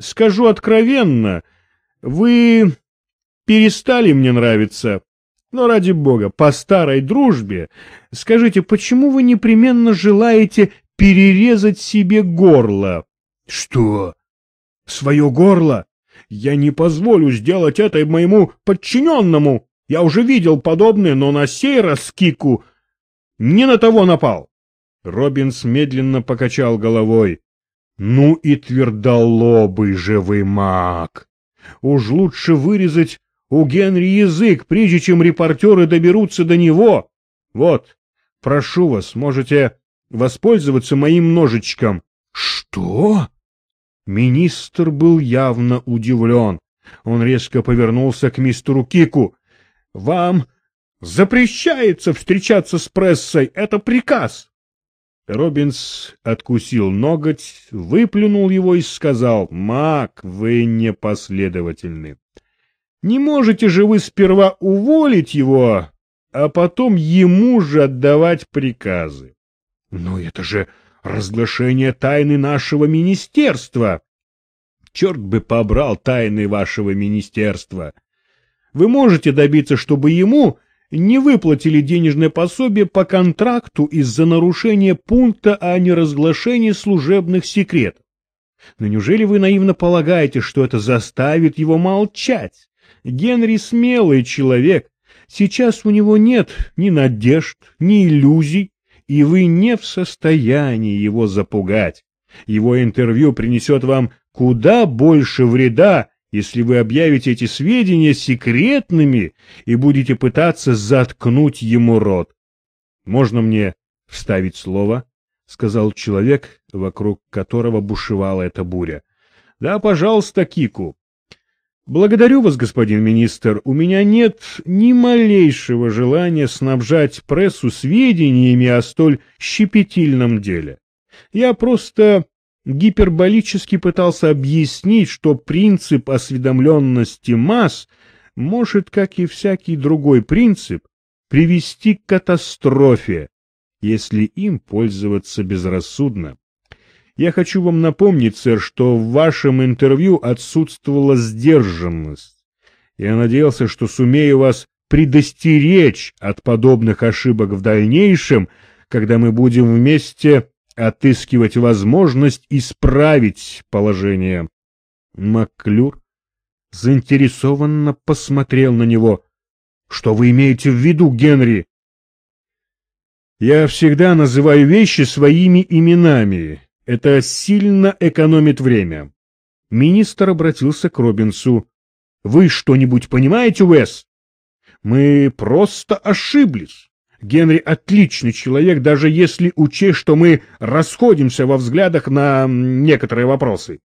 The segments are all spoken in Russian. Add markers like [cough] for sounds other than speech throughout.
скажу откровенно, вы перестали мне нравиться. Но ради бога, по старой дружбе, скажите, почему вы непременно желаете перерезать себе горло? Что? Свое горло? Я не позволю сделать это моему подчиненному. Я уже видел подобное, но на сей раз Кику не на того напал. Робинс медленно покачал головой. Ну и твердолобый же вы маг! Уж лучше вырезать у Генри язык, прежде чем репортеры доберутся до него. Вот, прошу вас, можете воспользоваться моим ножичком. Что? Министр был явно удивлен. Он резко повернулся к мистеру Кику. Вам запрещается встречаться с прессой. Это приказ. Робинс откусил ноготь, выплюнул его и сказал, «Мак, вы непоследовательны. Не можете же вы сперва уволить его, а потом ему же отдавать приказы. Но это же разглашение тайны нашего министерства. Черт бы побрал тайны вашего министерства. Вы можете добиться, чтобы ему не выплатили денежное пособие по контракту из-за нарушения пункта о неразглашении служебных секретов. Но неужели вы наивно полагаете, что это заставит его молчать? Генри смелый человек. Сейчас у него нет ни надежд, ни иллюзий, и вы не в состоянии его запугать. Его интервью принесет вам куда больше вреда, если вы объявите эти сведения секретными и будете пытаться заткнуть ему рот. Можно мне вставить слово? — сказал человек, вокруг которого бушевала эта буря. — Да, пожалуйста, Кику. Благодарю вас, господин министр. У меня нет ни малейшего желания снабжать прессу сведениями о столь щепетильном деле. Я просто гиперболически пытался объяснить, что принцип осведомленности масс может, как и всякий другой принцип, привести к катастрофе, если им пользоваться безрассудно. Я хочу вам напомнить, сэр, что в вашем интервью отсутствовала сдержанность. Я надеялся, что сумею вас предостеречь от подобных ошибок в дальнейшем, когда мы будем вместе отыскивать возможность исправить положение. Маклюр заинтересованно посмотрел на него. — Что вы имеете в виду, Генри? — Я всегда называю вещи своими именами. Это сильно экономит время. Министр обратился к Робинсу. — Вы что-нибудь понимаете, Уэс? Мы просто ошиблись. Генри отличный человек, даже если учесть, что мы расходимся во взглядах на некоторые вопросы.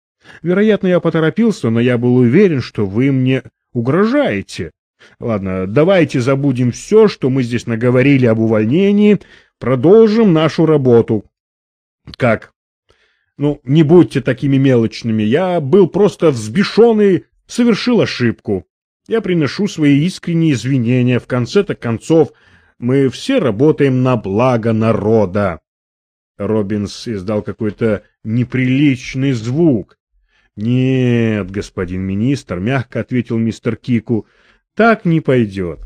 Вероятно, я поторопился, но я был уверен, что вы мне угрожаете. Ладно, давайте забудем все, что мы здесь наговорили об увольнении, продолжим нашу работу. Как? Ну, не будьте такими мелочными. Я был просто взбешен и совершил ошибку. Я приношу свои искренние извинения. В конце-то концов, мы все работаем на благо народа. Робинс издал какой-то неприличный звук. Нет, господин министр, мягко ответил мистер Кику, так не пойдет.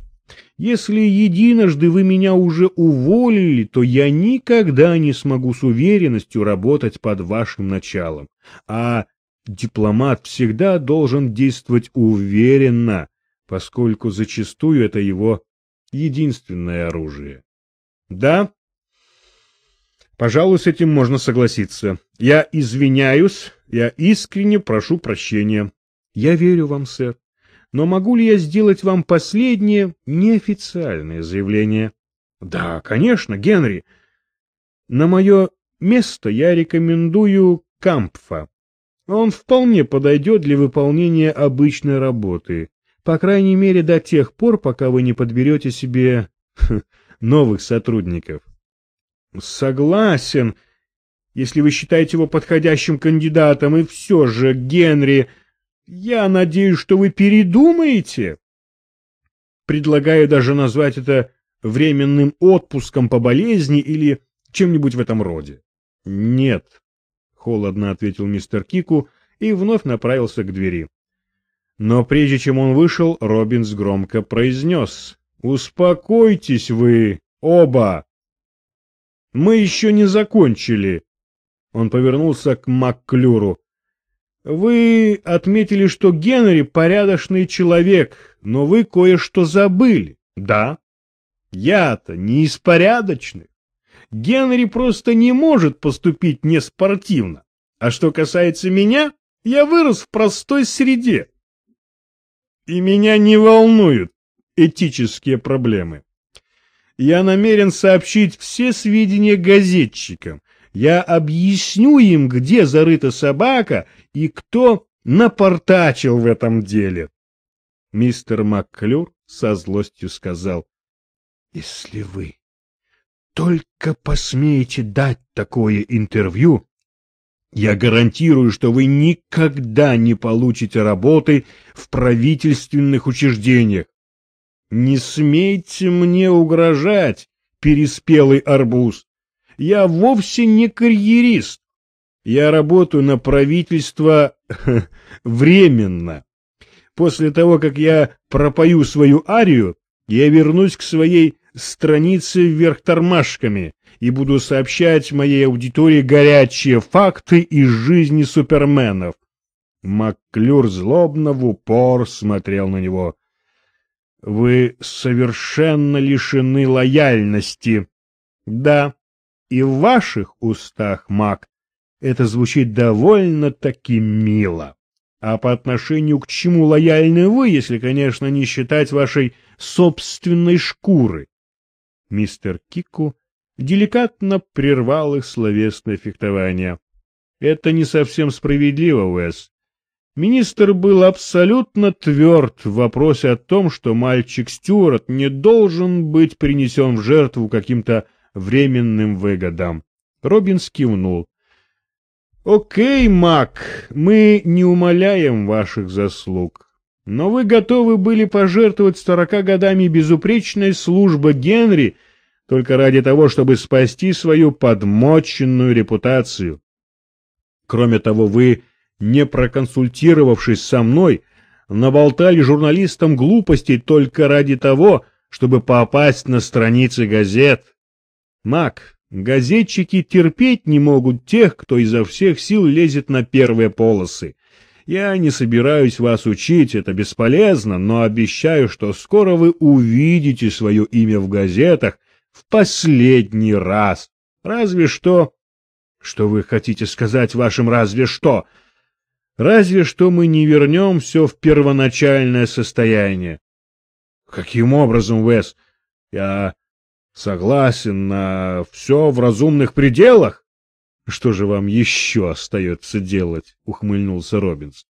Если единожды вы меня уже уволили, то я никогда не смогу с уверенностью работать под вашим началом. А дипломат всегда должен действовать уверенно, поскольку зачастую это его единственное оружие. Да, пожалуй, с этим можно согласиться. Я извиняюсь, я искренне прошу прощения. Я верю вам, сэр. Но могу ли я сделать вам последнее неофициальное заявление? Да, конечно, Генри. На мое место я рекомендую Кампфа. Он вполне подойдет для выполнения обычной работы. По крайней мере, до тех пор, пока вы не подберете себе [laughs] новых сотрудников. Согласен, если вы считаете его подходящим кандидатом, и все же, Генри, я надеюсь, что вы передумаете. Предлагаю даже назвать это временным отпуском по болезни или чем-нибудь в этом роде. Нет, холодно ответил мистер Кику и вновь направился к двери. Но прежде чем он вышел, Робинс громко произнес «Успокойтесь вы оба! Мы еще не закончили!» Он повернулся к Макклюру. «Вы отметили, что Генри порядочный человек, но вы кое-что забыли, да? Я-то не из порядочных. Генри просто не может поступить неспортивно. А что касается меня, я вырос в простой среде. И меня не волнуют этические проблемы. Я намерен сообщить все сведения газетчикам. Я объясню им, где зарыта собака и кто напортачил в этом деле. Мистер Макклюр со злостью сказал, «Если вы только посмеете дать такое интервью, я гарантирую, что вы никогда не получите работы в правительственных учреждениях. Не смейте мне угрожать, переспелый арбуз. Я вовсе не карьерист. Я работаю на правительство [laughs] временно. После того, как я пропою свою арию, я вернусь к своей странице вверх тормашками и буду сообщать моей аудитории горячие факты из жизни суперменов. Макклюр злобно в упор смотрел на него. Вы совершенно лишены лояльности. Да, и в ваших устах, Мак, это звучит довольно-таки мило. А по отношению к чему лояльны вы, если, конечно, не считать вашей собственной шкуры? Мистер Кику деликатно прервал их словесное фехтование. Это не совсем справедливо, Уэс. Министр был абсолютно тверд в вопросе о том, что мальчик Стюарт не должен быть принесен в жертву каким-то временным выгодам. Робин кивнул. «Окей, Мак, мы не умоляем ваших заслуг, но вы готовы были пожертвовать сорока годами безупречной службы Генри только ради того, чтобы спасти свою подмоченную репутацию. Кроме того, вы, не проконсультировавшись со мной, наболтали журналистам глупостей только ради того, чтобы попасть на страницы газет. Мак, газетчики терпеть не могут тех, кто изо всех сил лезет на первые полосы. Я не собираюсь вас учить, это бесполезно, но обещаю, что скоро вы увидите свое имя в газетах в последний раз. Разве что... Что вы хотите сказать вашим «разве что»? Разве что мы не вернем все в первоначальное состояние. Каким образом, Вес? Я согласен на все в разумных пределах. Что же вам еще остается делать? Ухмыльнулся Робинс.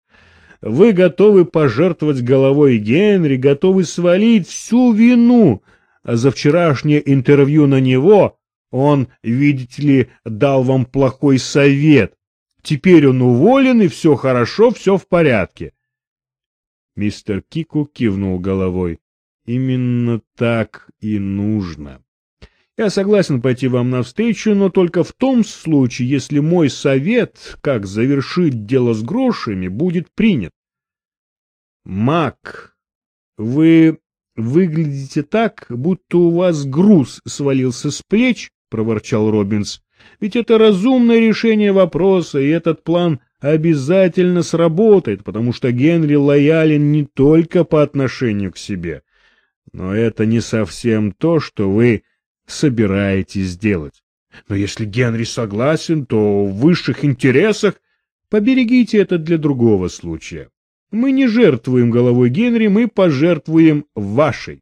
Вы готовы пожертвовать головой Генри, готовы свалить всю вину за вчерашнее интервью на него, он, видите ли, дал вам плохой совет. Теперь он уволен, и все хорошо, все в порядке. Мистер Кику кивнул головой. Именно так и нужно. Я согласен пойти вам навстречу, но только в том случае, если мой совет, как завершить дело с грошами, будет принят. Мак, вы выглядите так, будто у вас груз свалился с плеч, — проворчал Робинс. — Ведь это разумное решение вопроса, и этот план обязательно сработает, потому что Генри лоялен не только по отношению к себе. Но это не совсем то, что вы собираетесь сделать. Но если Генри согласен, то в высших интересах поберегите это для другого случая. Мы не жертвуем головой Генри, мы пожертвуем вашей.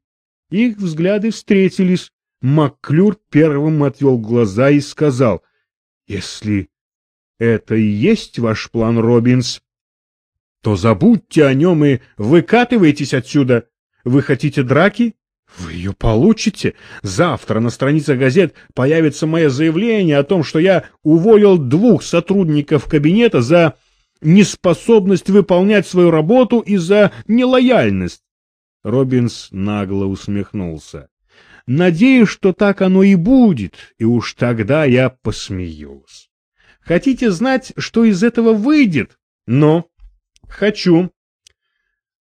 Их взгляды встретились. Макклюр первым отвел глаза и сказал, «Если это и есть ваш план, Робинс, то забудьте о нем и выкатывайтесь отсюда. Вы хотите драки? Вы ее получите. Завтра на странице газет появится мое заявление о том, что я уволил двух сотрудников кабинета за неспособность выполнять свою работу из-за нелояльность. Робинс нагло усмехнулся. Надеюсь, что так оно и будет, и уж тогда я посмеюсь. Хотите знать, что из этого выйдет? Но хочу.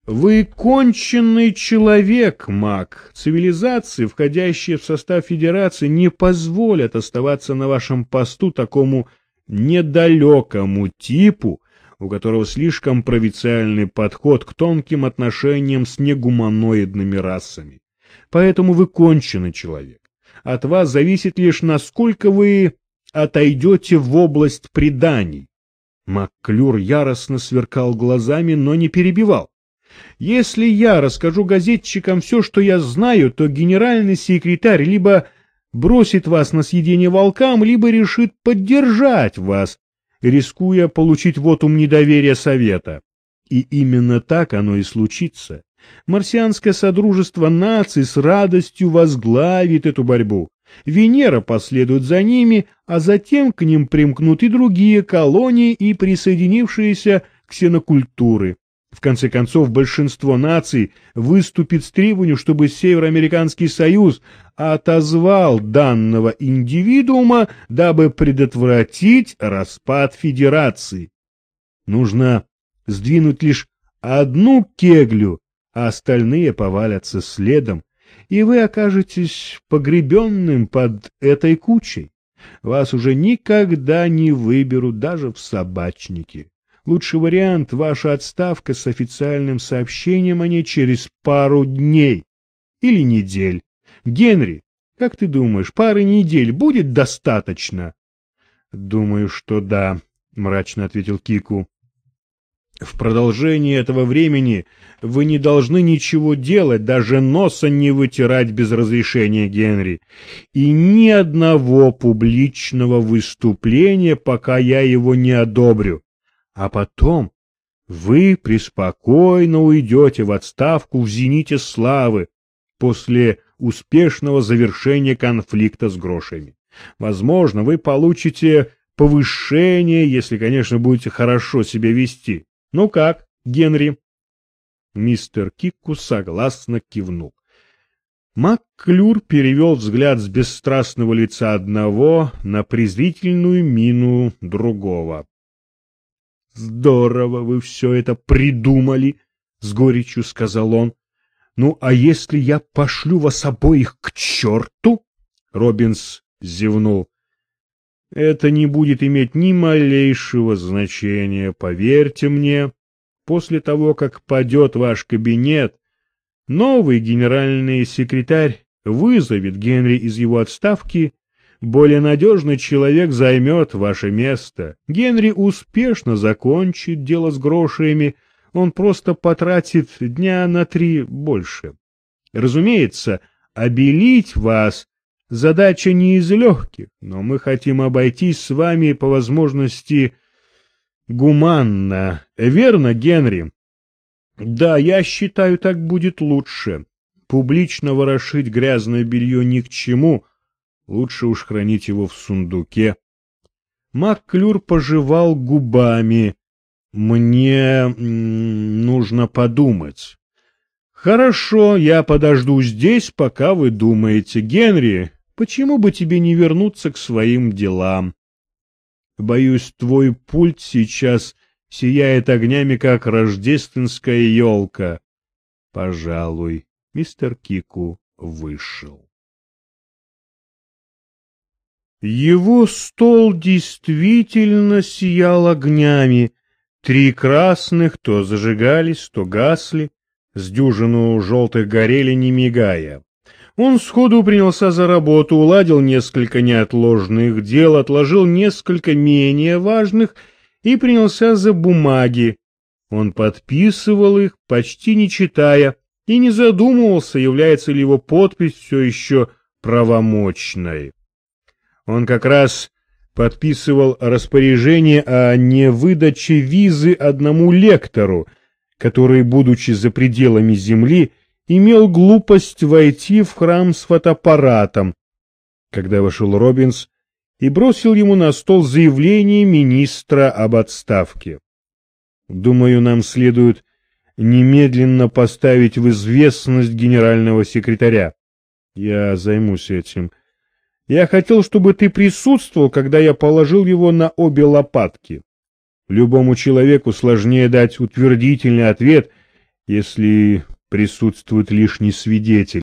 Вы конченый человек, маг. Цивилизации, входящие в состав Федерации, не позволят оставаться на вашем посту такому недалекому типу, у которого слишком провинциальный подход к тонким отношениям с негуманоидными расами. Поэтому вы конченый человек. От вас зависит лишь, насколько вы отойдете в область преданий. Макклюр яростно сверкал глазами, но не перебивал. Если я расскажу газетчикам все, что я знаю, то генеральный секретарь либо бросит вас на съедение волкам, либо решит поддержать вас, рискуя получить вотум недоверия совета. И именно так оно и случится. Марсианское содружество наций с радостью возглавит эту борьбу. Венера последует за ними, а затем к ним примкнут и другие колонии и присоединившиеся ксенокультуры. В конце концов, большинство наций выступит с требованием, чтобы Североамериканский союз отозвал данного индивидуума, дабы предотвратить распад Федерации. Нужно сдвинуть лишь одну кеглю, а остальные повалятся следом, и вы окажетесь погребенным под этой кучей. Вас уже никогда не выберут даже в собачнике. Лучший вариант — ваша отставка с официальным сообщением о ней через пару дней или недель. Генри, как ты думаешь, пары недель будет достаточно? — Думаю, что да, — мрачно ответил Кику. В продолжении этого времени вы не должны ничего делать, даже носа не вытирать без разрешения Генри. И ни одного публичного выступления, пока я его не одобрю а потом вы преспокойно уйдете в отставку в зените славы после успешного завершения конфликта с грошами. Возможно, вы получите повышение, если, конечно, будете хорошо себя вести. Ну как, Генри? Мистер Кикку согласно кивнул. Макклюр перевел взгляд с бесстрастного лица одного на презрительную мину другого. Здорово вы все это придумали, — с горечью сказал он. Ну, а если я пошлю вас обоих к черту? Робинс зевнул. Это не будет иметь ни малейшего значения, поверьте мне. После того, как падет ваш кабинет, новый генеральный секретарь вызовет Генри из его отставки более надежный человек займет ваше место. Генри успешно закончит дело с грошами, он просто потратит дня на три больше. Разумеется, обелить вас задача не из легких, но мы хотим обойтись с вами по возможности гуманно. Верно, Генри? Да, я считаю, так будет лучше. Публично ворошить грязное белье ни к чему — Лучше уж хранить его в сундуке. Макклюр пожевал губами. Мне нужно подумать. Хорошо, я подожду здесь, пока вы думаете. Генри, почему бы тебе не вернуться к своим делам? Боюсь, твой пульт сейчас сияет огнями, как рождественская елка. Пожалуй, мистер Кику вышел. Его стол действительно сиял огнями. Три красных то зажигались, то гасли, с дюжину желтых горели, не мигая. Он сходу принялся за работу, уладил несколько неотложных дел, отложил несколько менее важных и принялся за бумаги. Он подписывал их, почти не читая, и не задумывался, является ли его подпись все еще правомочной. Он как раз подписывал распоряжение о невыдаче визы одному лектору, который, будучи за пределами земли, имел глупость войти в храм с фотоаппаратом, когда вошел Робинс и бросил ему на стол заявление министра об отставке. Думаю, нам следует немедленно поставить в известность генерального секретаря. Я займусь этим. Я хотел, чтобы ты присутствовал, когда я положил его на обе лопатки. Любому человеку сложнее дать утвердительный ответ, если присутствует лишний свидетель.